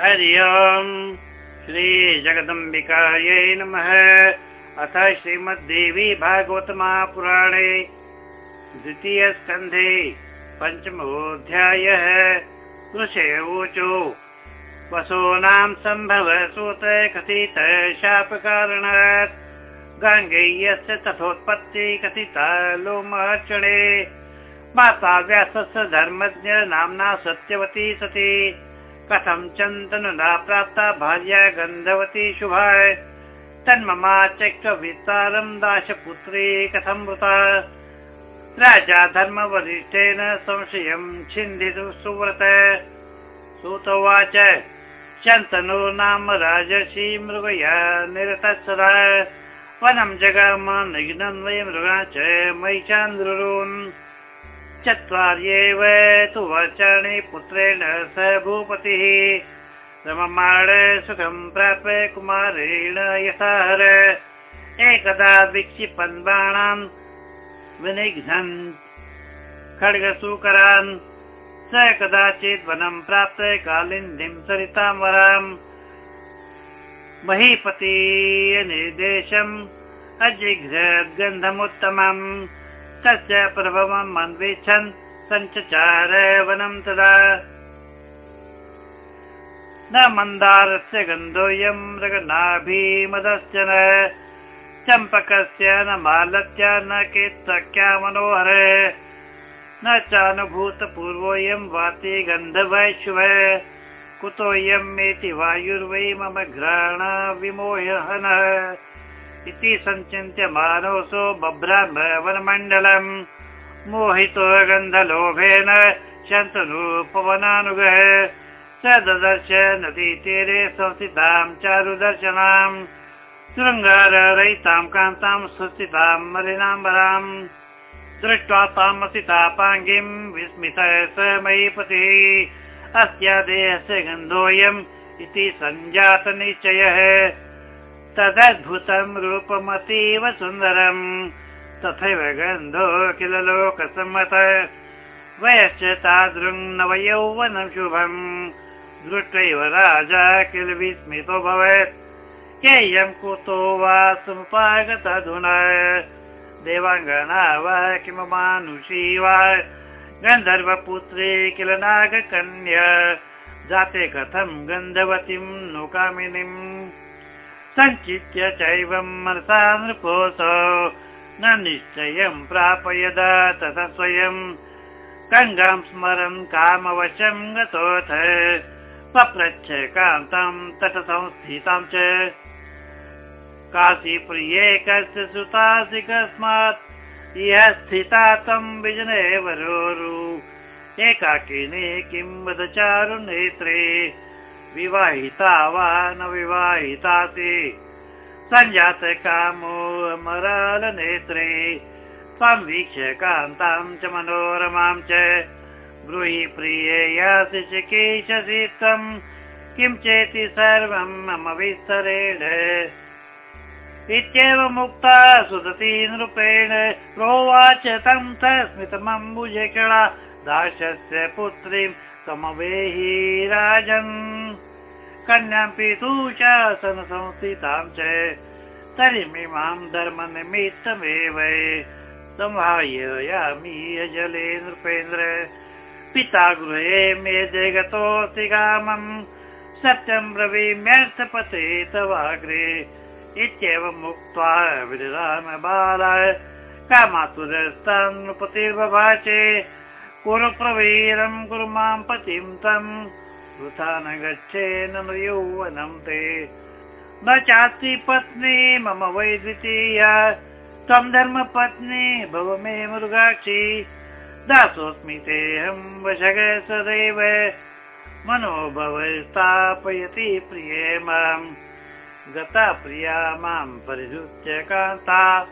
हरि ओम् श्रीजगदम्बिकायै नमः। अथ श्रीमद्देवी भागवतमापुराणे द्वितीयस्कन्धे पञ्चमोऽध्यायः। ऊचो। वसूनां सम्भव सूत कथित शापकारणात्। गाङ्गेयस्य तथोत्पत्ति कथिता लोमर्चणे माता व्यासस्य धर्मज्ञ नाम्ना सत्यवती सती कथं चन्दनुना प्राप्ता भार्या गन्धवती शुभा तन्ममा चक्रविस्तारं दाशपुत्री कथं वृता राजा धर्मवरिष्ठेन संशयं छिन्दितु सुव्रत। सुतोवाच शन्तनु नाम राजर्षि मृगया निरतत्सदा वनं जगाम निघ्नं वै मृगा च महिषान्द्रुन् चत्वार्येव तु वचने पुत्रेण स भूपतिः। रममाण सुखं प्राप्य कुमारेण यथाहर एकदा विक्षिपन् बाणान् विनिघ्नन् खड्गसूकरान्। स कदाचित् वनं प्राप्त कालिन्दीं सरितां वराम् महीपतीय निर्देशम्। अजिघ्रद्गन्धमुत्तमम् तस्य प्रभवम् अन्विच्छन् सञ्चचार वनं तदा। न मन्दारस्य गन्धोऽयं मृगनाभिमदश्च न चम्पकस्य न मालत्या न केत्सख्या मनोहर न चानुभूतपूर्वोऽयं वाति गन्धवैश्व कुतोऽयमेति वायुर्वै मम घ्राण विमोहनः इति सञ्चिन्त्य बभ्राम वनमण्डलम् मोहितो गन्धलोभेन शन्तनुपवनानुगः स ददर्श नदीतीरे संस्थितां चारुदर्शनाम्। शृङ्गाररहितां कान्तां सुस्थितां मलिनाम्बराम्। दृष्ट्वा तामसितापाङ्गीं विस्मित स मयीपतिः अस्या देहस्य गन्धोऽयम् इति सञ्जातनिश्चयः तदद्भुतं रूपमतीव सुन्दरम्। तथैव गन्धो किल लोकसम्मत। वयश्च तादृङ् नवयौवनं शुभम्। दृष्ट्वैव राजा किल विस्मितो भवेत्। केयं कुतो वा समुपागतधुना देवाङ्गना वा किममानुषी वा। गन्धर्वपुत्री किल नागकन्या। जाते कथं गन्धवतीं नुकामिनीम् सञ्चित्य चैवं मनसा नृपोऽसौ। न निश्चयं प्रापयद तथा स्वयं। गङ्गां स्मरन् कामवशं गतोऽथ। पप्रच्छ कान्तां तटसंस्थितां च। काशीप्रिये कस्य सुतासि कस्मात् यः स्थिता तं विजने वरोरु एकाकिनी किं वद चारु नेत्रे विवाहिता वा न विवाहितासि सञ्जात कामो नेत्रे त्वं वीक्ष्य कान्तां च मनोरमां च। ब्रूहि प्रिये यासि चिकीर्षसि त्वं किं चेति सर्वं मम विस्तरेण। इत्येवमुक्ता सुदती नृपेण प्रोवाच तं स्मितमम्बुजकणा दाशस्य पुत्रीं समवेहि राजन् कन्यां पितु शासन संस्थितां च तरिमिमां धर्मनिमित्तमेव। संहाययामि जले नृपेन्द्र पिता गृहे मे जगतोऽस्ति गामम् सत्यं ब्रवीम्यर्थपते तवाग्रे इत्येवम् उक्त्वा विराम बालाय कामातुरस्तां नृपतिर्वभाचे कुरु प्रवीरं कुरु मां पतिं तम् वृथा न गच्छेन यौवनं ते। न चास्ति पत्नी मम वै द्वितीया त्वं धर्मपत्नी भव मे मृगाक्षी। दासोऽस्मि तेऽहं वशग सदैव। मनोभव स्थापयति प्रिये मां। गता प्रिया मां परिहृत्य कान्ता।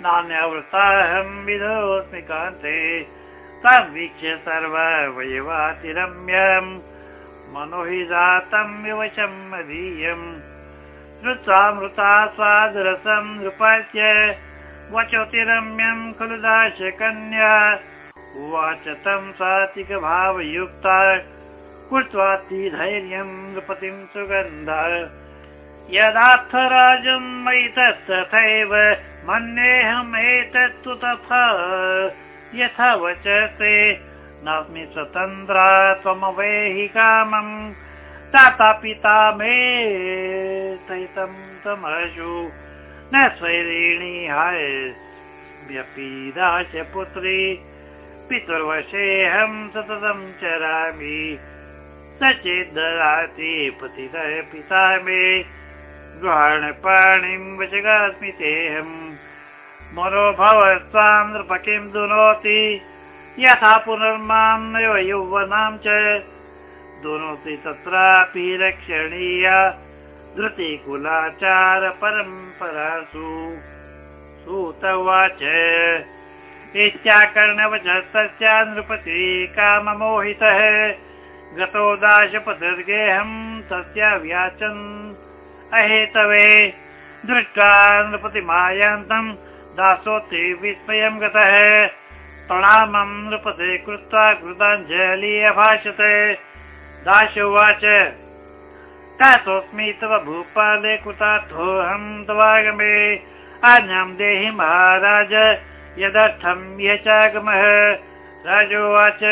नान्यवृताहं विधोऽस्मि कान्ते। तां वीक्ष्य सर्व वयवातिरम्यम् मनो हि जातं विवशं मदीयम् श्रुत्वा मृता स्वादरसं नृपस्य। वचोतिरम्यं खलु दाश कन्या उवाच तं सात्विकभावयुक्ता। कृत्वातिधैर्यं नृपतिं सुगन्ध। यदार्थराजम् तथैव मन्येऽहमेतत्तु तथा। यथा वचते नास्मि स्वतन्त्रा त्वमवेहि कामम् ताता पिता मे सहितं तमशु न स्वैरिणी हाय पुत्री। पितुर्वशेऽहं सततं चरामि। स चेत् ददाति पतितः पिता मे। गृहाणपाणिं वचगास्मि तेऽहम् मनो भव नृपकिं दुनोति यथा पुनर्मां यौवनां च। दुनोति तत्रापि रक्षणीया धृतिकुलाचार परम्परासु सूत उवाच। इत्याकर्णवचस्तस्या नृपति काममोहितः। गतो दाशपदर्गेऽहं तस्या व्याचन्। अहेतवे दृष्ट्वा नृपतिमायान्तम् दासोऽति विस्मयं गतः प्रणामं नृपते कृत्वा कृताञ्जलि अभाषते। दाश उवाच कातोऽस्मि तव भूपाले कृतार्थोऽहं तवागमे। आज्ञां देहि महाराज यदर्थं य चागमः? राजोवाच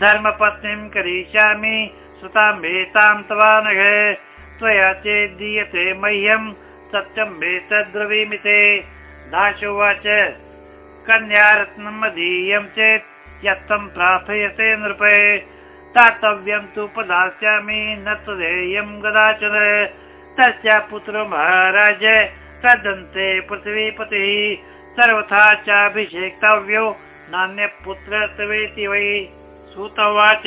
धर्मपत्नीं करिष्यामि सुतां वेतां तवानघ। त्वया चेत् दीयते मह्यं सत्यं वेतद्रवीमिते। दाशोवाच कन्यारत्नम् अधीयं चेत् यत्तं प्रार्थयते नृपे दातव्यं तु प्रदास्यामि न त्वदेयं कदाचन तस्य पुत्रो महाराज तदन्ते पृथिवीपतिः सर्वथा चाभिषेक्तव्यो नान्यपुत्र तवेति वै। श्रुतवाच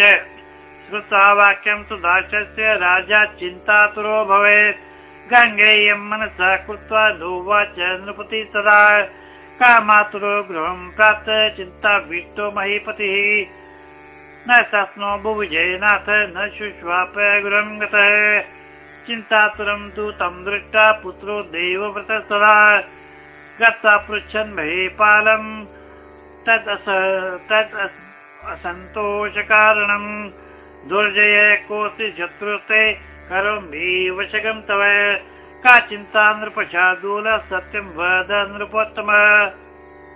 श्रुत्वा वाक्यं तु दासस्य राजा चिन्तातुरो भवेत्। गङ्गेयं मनसा कृत्वा नोवाच नृपति तदा कामातुरो गृहं प्राप्त चिन्ताभीष्टो महीपतिः। न शस्नो बुभुजयनाथ न शुश्वाप गृहं गतः। चिन्तातुरं तु तं दृष्ट्वा पुत्रो देवव्रतस्तदा गत्वा पृच्छन् महीपालम् तद् असन्तोषकारणम् दुर्जय कोऽस्ति शत्रुस्ते करोमि वशकं तव का चिन्ता नृपशादूल सत्यं वद नृपोत्तम?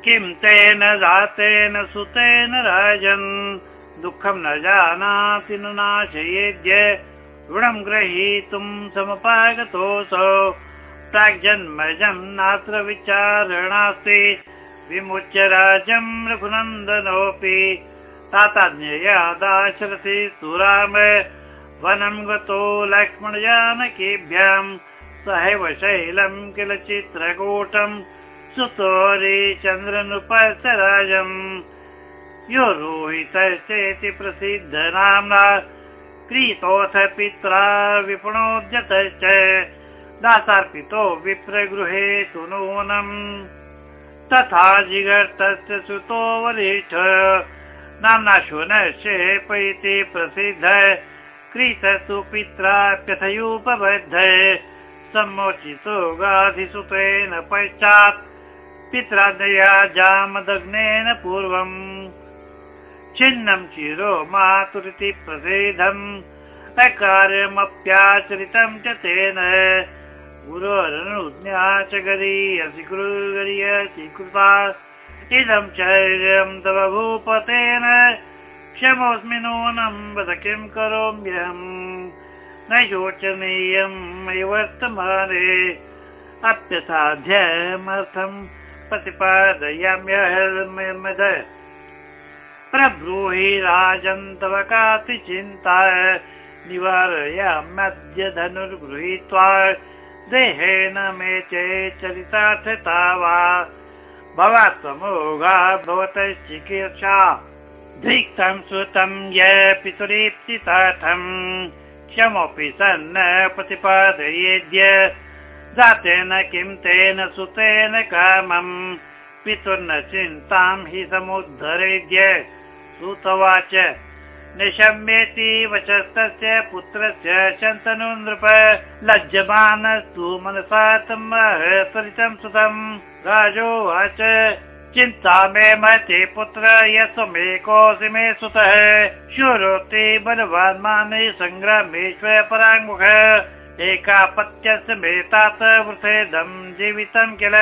किं तेन जातेन सुतेन राजन्? दुःखं न जानाति न नाशयेद्य। ऋणं ग्रहीतुं समपागतोऽसौ। प्राग्जन्मजं नात्र विचारणास्ति। विमुच्य राजं रघुनन्दनोऽपि। ताताज्ञया दाशरथि सुराम। वनं गतो लक्ष्मणजानकीभ्यां सहैव शैलं किल चित्रकूटं। सुतोरि चन्द्रनुपराजम् यो रोहितश्चेति प्रसिद्धनाम्ना क्रीतोऽथ पित्रा विपुणोद्यतश्च दासार्पितो विप्रगृहे तु नूनम् तथा जिगर्तस्य सुतो वरिष्ठ। नाम्ना शुनश्चे पैति प्रसिद्ध। क्रीतस्तु पित्राप्यथयुपबद्ध सम्मोचितो गाधिसुतेन पश्चात् पित्रादया जामदग्नेन पूर्वम्। छिन्नं चिरो मातुरिति प्रसिद्धम् अकार्यमप्याचरितं च तेन। गुरोरनुज्ञा च गरीयसि गरीयसि कृता इदं चैर्यं तव भूपतेन क्षमोऽस्मि नूनं वद किं करोम्यहम् न शोचनीयं मयि वर्तमाने। अप्यसाध्यमर्थं प्रतिपादयाम्यहमद प्रब्रूहि राजन् तव कापि चिन्ता। निवारयाम्यद्य धनुर्गृहीत्वा देहेन मे चेच्चरितार्थता वा। भवतश्चिकीर्षा धिक्तं सुतं य पितुरीप्सितार्थम् क्षमोऽपि सन्न प्रतिपादयेद्य जातेन किं तेन सुतेन कामम् पितुर्न चिन्तां हि समुद्धरेद्य श्रुतवाच निशम्येति वचस्तस्य पुत्रस्य शन्तनु नृप लज्जमानस्तु मनसा त्वरितं सुतम् राजोवाच चिन्ता मे महति पुत्र यस्मेकोऽसि मे सुतः। शूरोति बलवान् माने सङ्ग्रामेश्वर पराङ्मुख एकापत्यस्य मे तात वृथेदम् जीवितं किल?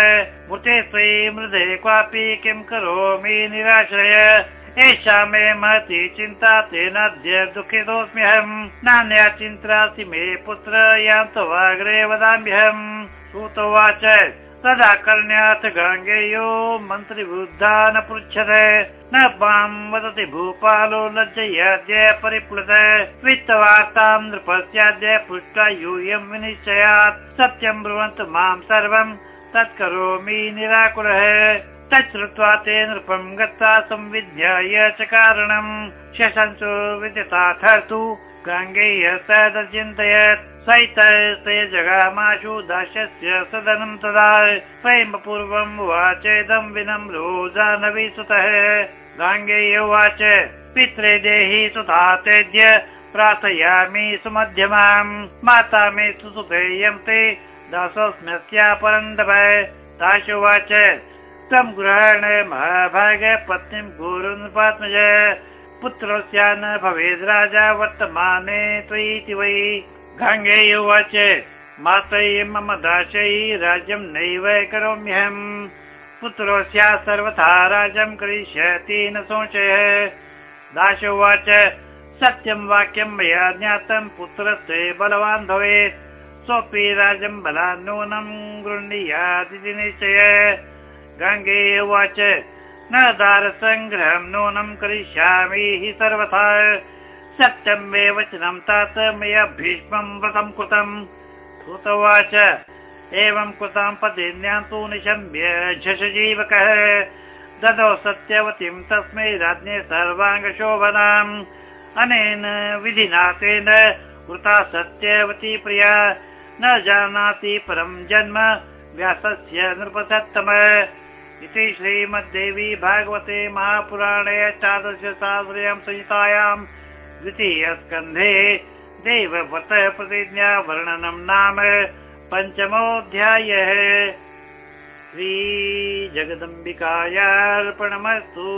वृथे त्वयि मृदे क्वापि किं करोमि निराश्रय? एषा मे महती चिन्ता तेनाद्य दुःखितोऽस्म्यहम् नान्या चिन्तासि मे पुत्र यान्तवाग्रे वदाम्यहम् श्रुतोवाच तदा कर्ण्याथ गाङ्गेयो मन्त्रिवृद्धा न पृच्छते न मां वदति भूपालो लज्जयाद्य परिप्लुत। वित्तवार्तां नृपस्याद्य पृष्ट्वा यूयं विनिश्चयात्। सत्यं ब्रुवन्तु मां सर्वं तत्करोमि निराकुलः। तच्छ्रुत्वा ते नृपं गत्वा संविध्याय च कारणम्। शशंसो विदितार्थु गाङ्गेय सदचिन्तयत् सैतस्य जगामाशु दास्यस्य सदनं तदा स्वयंपूर्वम् उवाचेदं विनम्रो जानवी सुतः। गाङ्गेय उवाच पित्रे देहि सुता तेद्य प्रार्थयामि सुमध्यमाम्। माता मे सुसुतेयं ते दासोऽस्म्यस्या परन्दव दाशुवाच तं गृहण महाभाग पत्नीं गुरुन्पात्मज पुत्रस्य न भवेद् राजा वर्तमाने त्वयिति वै। गाङ्गे उवाच मातयि मम दाशयि राज्यं नैव करोम्यहम्। पुत्रोऽस्य सर्वथा राज्यं करिष्यति न संशय दाश उवाच सत्यं वाक्यं मया ज्ञातं पुत्रस्य बलवान् भवेत्। सोऽपि राज्यं बलान् नूनं गृह्णीयादिति निश्चय। गङ्गे उवाच न दारसङ्ग्रहं नूनं करिष्यामि हि सर्वथा। सत्यं मे वचनं तात मया भीष्मं व्रतं कृतम्। उवाच एवं कृतां पदे ज्ञातु निशम्य झषजीवकः। ददौ सत्यवतीं तस्मै राज्ञे सर्वाङ्गशोभनाम्। अनेन विधिना तेन कृता सत्यवती प्रिया। न जानाति परं जन्म व्यासस्य नृपसत्तम इति श्रीमद्देवी भागवते महापुराणे अष्टादशसाश्रयं संहितायां द्वितीयस्कन्धे देवव्रतः प्रतिज्ञा वर्णनं नाम पञ्चमोऽध्यायः श्रीजगदम्बिकायार्पणमस्तु